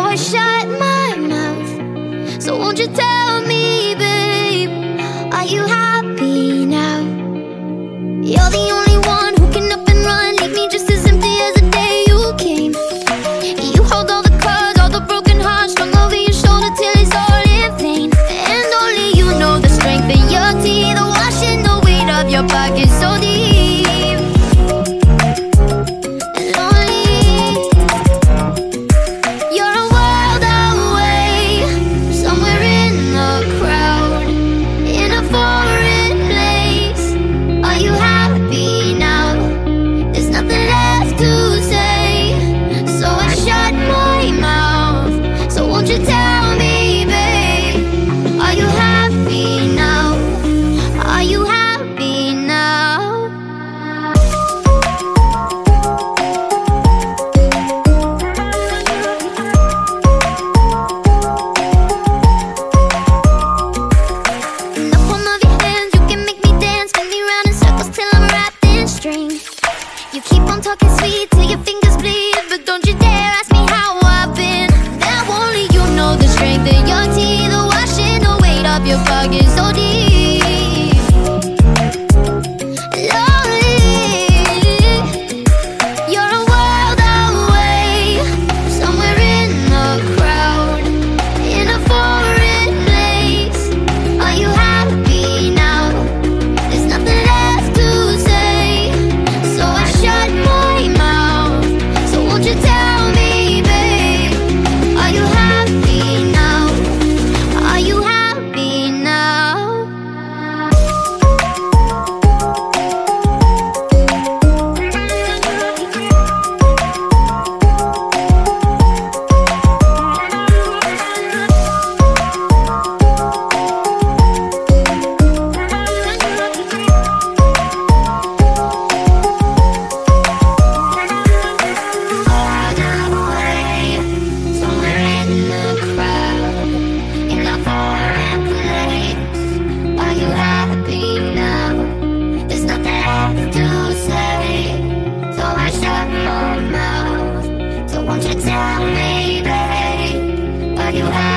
Now I shut my mouth. So won't you tell me, babe? Are you happy now? You're the only one who can up and run, leave me just as empty as the day you came. You hold all the cards, all the broken hearts, strung over your shoulder till it's all in vain. And only you know the strength in your teeth, the washing the weight of your pockets. Talking sweet till your fingers bleed But don't you dare ask me how I've been. Now only you know the strength your teeth The the weight of your pockets you happy?